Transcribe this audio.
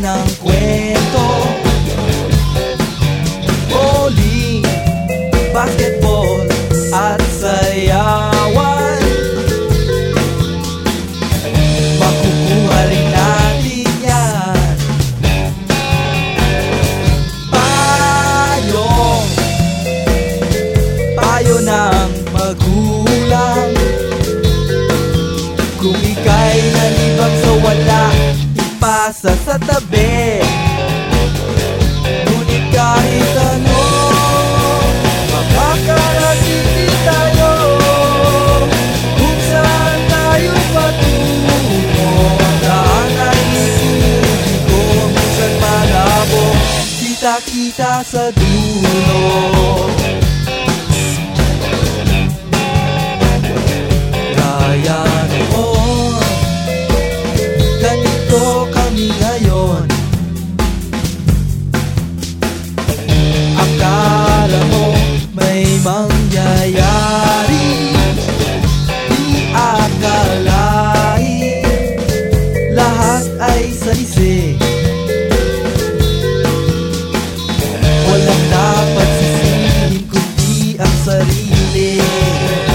Ang kwento. Bowling, basketball at sayawan. Makukuha rin natin yan. Payo Payo ng magulang. Kung ika'y nalibang sa wala Ipasa sa tabi Kita-kita sa dulo. Kaya noon Ganito di